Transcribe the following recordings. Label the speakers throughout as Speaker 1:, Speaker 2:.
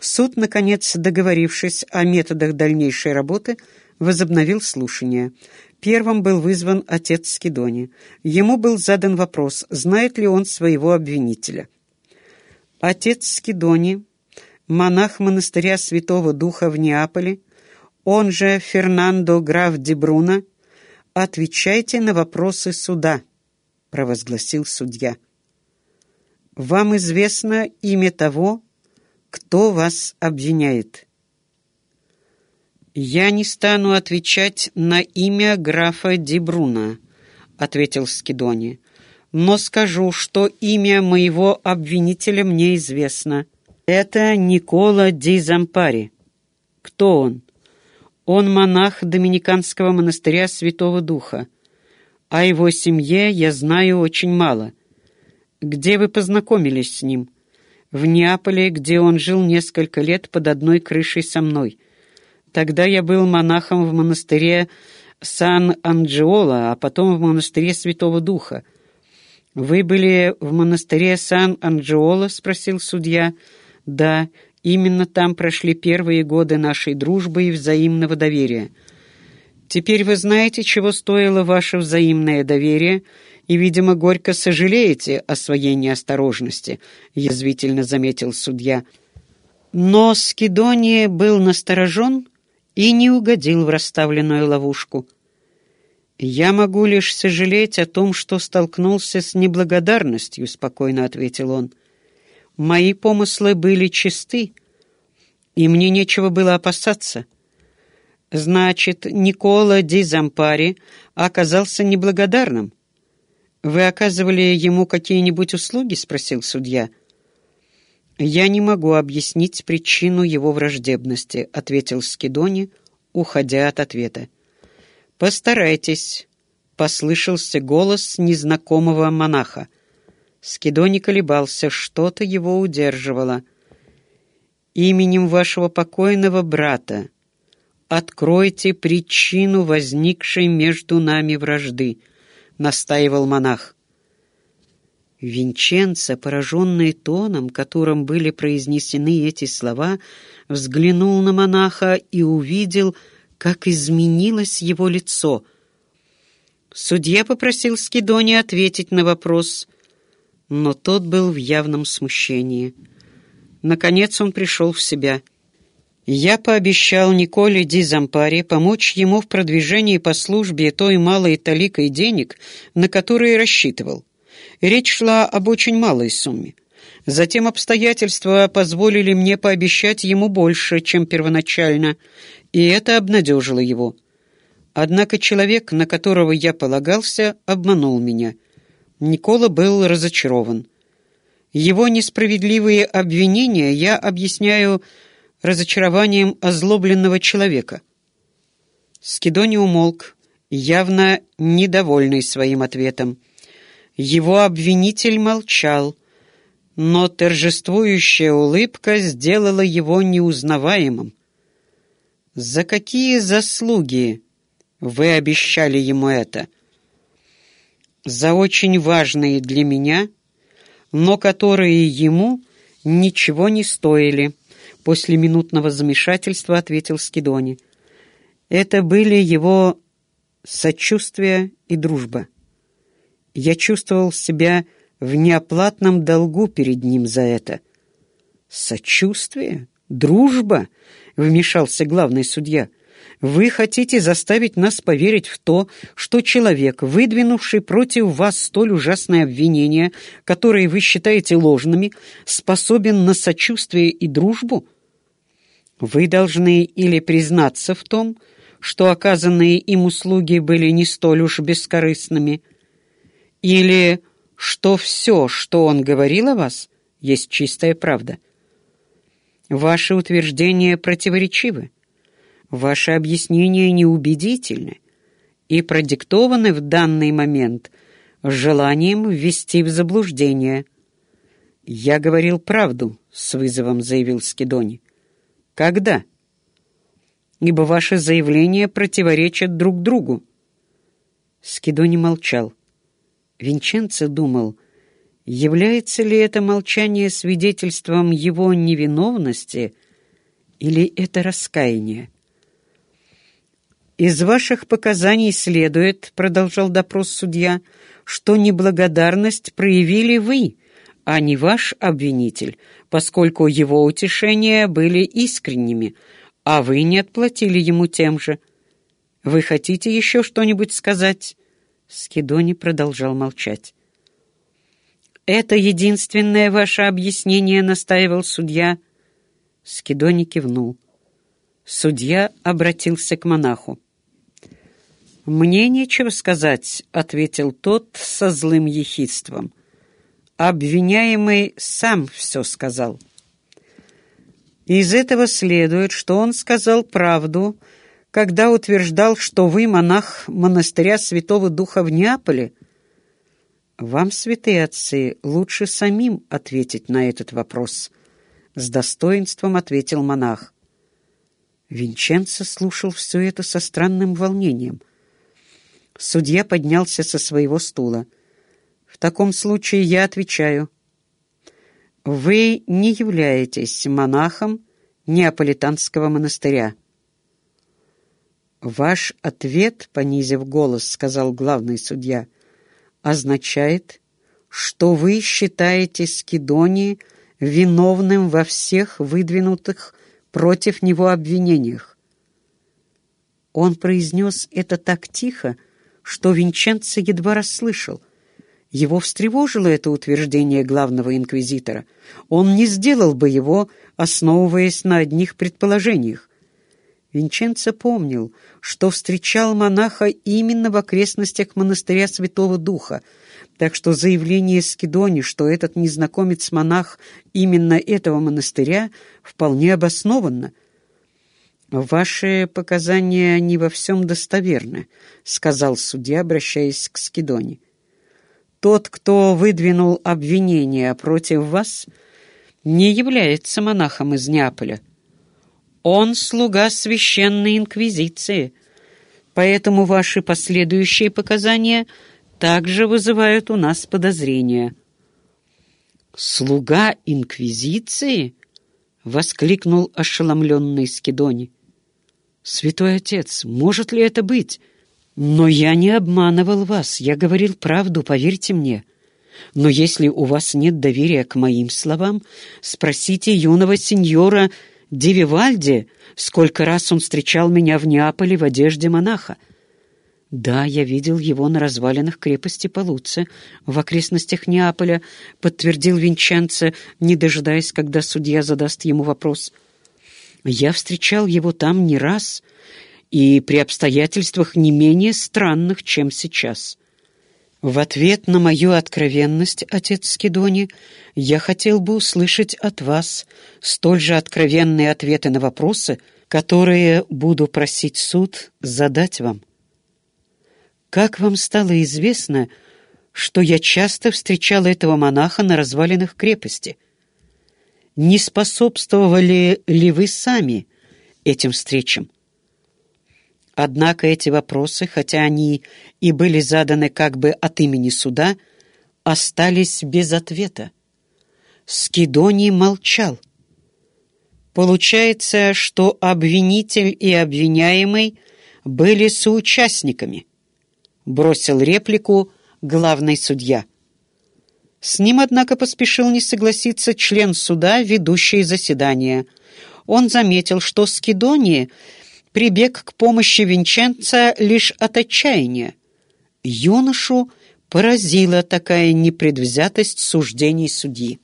Speaker 1: Суд, наконец, договорившись о методах дальнейшей работы, возобновил слушание. Первым был вызван отец Скидони. Ему был задан вопрос, знает ли он своего обвинителя. Отец Скидони, монах монастыря Святого Духа в Неаполе, он же Фернандо граф Дебруна, отвечайте на вопросы суда, провозгласил судья. Вам известно имя того, кто вас обвиняет? «Я не стану отвечать на имя графа Дебруна», — ответил Скидони. «Но скажу, что имя моего обвинителя мне известно. Это Никола Ди Зампари. Кто он? Он монах Доминиканского монастыря Святого Духа. О его семье я знаю очень мало. Где вы познакомились с ним?» В Неаполе, где он жил несколько лет под одной крышей со мной. Тогда я был монахом в монастыре Сан-Анджиола, а потом в монастыре Святого Духа. «Вы были в монастыре Сан-Анджиола?» — спросил судья. «Да, именно там прошли первые годы нашей дружбы и взаимного доверия. Теперь вы знаете, чего стоило ваше взаимное доверие и, видимо, горько сожалеете о своей неосторожности», — язвительно заметил судья. Но Скидония был насторожен и не угодил в расставленную ловушку. «Я могу лишь сожалеть о том, что столкнулся с неблагодарностью», — спокойно ответил он. «Мои помыслы были чисты, и мне нечего было опасаться». «Значит, Никола Ди Зампари оказался неблагодарным?» «Вы оказывали ему какие-нибудь услуги?» — спросил судья. «Я не могу объяснить причину его враждебности», — ответил Скидони, уходя от ответа. «Постарайтесь», — послышался голос незнакомого монаха. Скидони колебался, что-то его удерживало. «Именем вашего покойного брата откройте причину возникшей между нами вражды», настаивал монах. Винченцо, пораженный тоном, которым были произнесены эти слова, взглянул на монаха и увидел, как изменилось его лицо. Судья попросил Скидони ответить на вопрос, но тот был в явном смущении. Наконец он пришел в себя — я пообещал Николе Ди Зампаре помочь ему в продвижении по службе той малой таликой денег, на которые рассчитывал. Речь шла об очень малой сумме. Затем обстоятельства позволили мне пообещать ему больше, чем первоначально, и это обнадежило его. Однако человек, на которого я полагался, обманул меня. Никола был разочарован. Его несправедливые обвинения я объясняю разочарованием озлобленного человека. Скидони умолк, явно недовольный своим ответом. Его обвинитель молчал, но торжествующая улыбка сделала его неузнаваемым. «За какие заслуги вы обещали ему это?» «За очень важные для меня, но которые ему ничего не стоили». После минутного замешательства ответил Скидони. Это были его сочувствие и дружба. Я чувствовал себя в неоплатном долгу перед ним за это. «Сочувствие? Дружба?» — вмешался главный судья. «Вы хотите заставить нас поверить в то, что человек, выдвинувший против вас столь ужасные обвинения, которые вы считаете ложными, способен на сочувствие и дружбу?» Вы должны или признаться в том, что оказанные им услуги были не столь уж бескорыстными, или что все, что он говорил о вас, есть чистая правда. Ваши утверждения противоречивы, ваши объяснения неубедительны и продиктованы в данный момент желанием ввести в заблуждение. «Я говорил правду», — с вызовом заявил Скидони. Когда? Ибо ваши заявления противоречат друг другу. Скидони молчал. Винченцо думал, является ли это молчание свидетельством его невиновности Или это раскаяние? «Из ваших показаний следует, — продолжал допрос судья, — что неблагодарность проявили вы, а не ваш обвинитель, поскольку его утешения были искренними, а вы не отплатили ему тем же. Вы хотите еще что-нибудь сказать?» Скидони продолжал молчать. «Это единственное ваше объяснение», — настаивал судья. Скидони кивнул. Судья обратился к монаху. «Мне нечего сказать», — ответил тот со злым ехидством. «Обвиняемый сам все сказал». Из этого следует, что он сказал правду, когда утверждал, что вы монах монастыря Святого Духа в Неаполе. Вам, святые отцы, лучше самим ответить на этот вопрос. С достоинством ответил монах. Винченцо слушал все это со странным волнением — Судья поднялся со своего стула. «В таком случае я отвечаю. Вы не являетесь монахом Неаполитанского монастыря». «Ваш ответ, понизив голос, — сказал главный судья, — означает, что вы считаете Скидонии виновным во всех выдвинутых против него обвинениях. Он произнес это так тихо, что Винченцо едва расслышал. Его встревожило это утверждение главного инквизитора. Он не сделал бы его, основываясь на одних предположениях. Винченцо помнил, что встречал монаха именно в окрестностях монастыря Святого Духа, так что заявление Скидони, что этот незнакомец-монах именно этого монастыря, вполне обоснованно. «Ваши показания не во всем достоверны», — сказал судья, обращаясь к Скидоне. «Тот, кто выдвинул обвинение против вас, не является монахом из Неаполя. Он слуга священной инквизиции, поэтому ваши последующие показания также вызывают у нас подозрения». «Слуга инквизиции?» — воскликнул ошеломленный Скидони. «Святой Отец, может ли это быть? Но я не обманывал вас, я говорил правду, поверьте мне. Но если у вас нет доверия к моим словам, спросите юного сеньора Дививальди, сколько раз он встречал меня в Неаполе в одежде монаха. Да, я видел его на развалинах крепости Полуце в окрестностях Неаполя, подтвердил Винченце, не дожидаясь, когда судья задаст ему вопрос — я встречал его там не раз и при обстоятельствах не менее странных, чем сейчас. В ответ на мою откровенность, отец Скидони, я хотел бы услышать от вас столь же откровенные ответы на вопросы, которые буду просить суд задать вам. Как вам стало известно, что я часто встречал этого монаха на развалинах крепости — не способствовали ли вы сами этим встречам? Однако эти вопросы, хотя они и были заданы как бы от имени суда, остались без ответа. Скидоний молчал. Получается, что обвинитель и обвиняемый были соучастниками. Бросил реплику главный судья. С ним, однако, поспешил не согласиться член суда, ведущий заседание. Он заметил, что Скидони прибег к помощи Винченца лишь от отчаяния. Юношу поразила такая непредвзятость суждений судьи.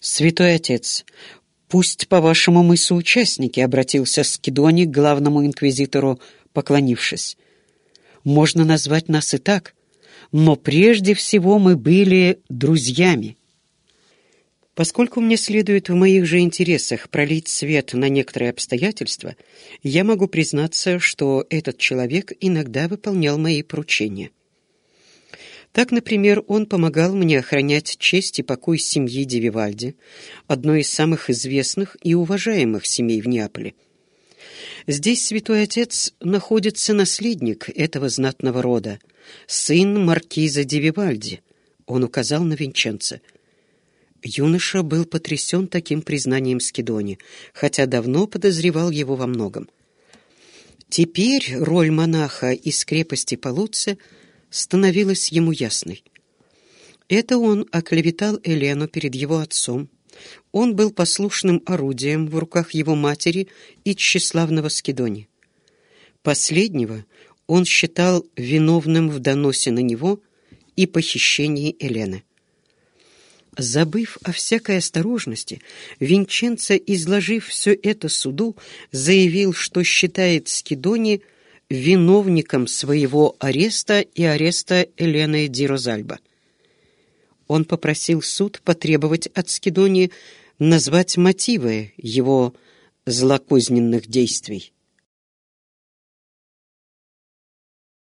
Speaker 1: «Святой отец, пусть, по-вашему, мы соучастники», — обратился Скидони к главному инквизитору, поклонившись. «Можно назвать нас и так, но прежде всего мы были друзьями. Поскольку мне следует в моих же интересах пролить свет на некоторые обстоятельства, я могу признаться, что этот человек иногда выполнял мои поручения. Так, например, он помогал мне охранять честь и покой семьи Девивальди, одной из самых известных и уважаемых семей в Неаполе. Здесь святой отец находится наследник этого знатного рода, сын маркиза Ди Он указал на Винченца. Юноша был потрясен таким признанием Скидони, хотя давно подозревал его во многом. Теперь роль монаха из крепости Полуция становилась ему ясной. Это он оклеветал Елену перед его отцом. Он был послушным орудием в руках его матери и тщеславного Скидони. Последнего он считал виновным в доносе на него и похищении Елены. Забыв о всякой осторожности, Винченцо, изложив все это суду, заявил, что считает Скидони виновником своего ареста и ареста Елены Ди Розальба. Он попросил суд потребовать от Скидони назвать мотивы его злокозненных действий.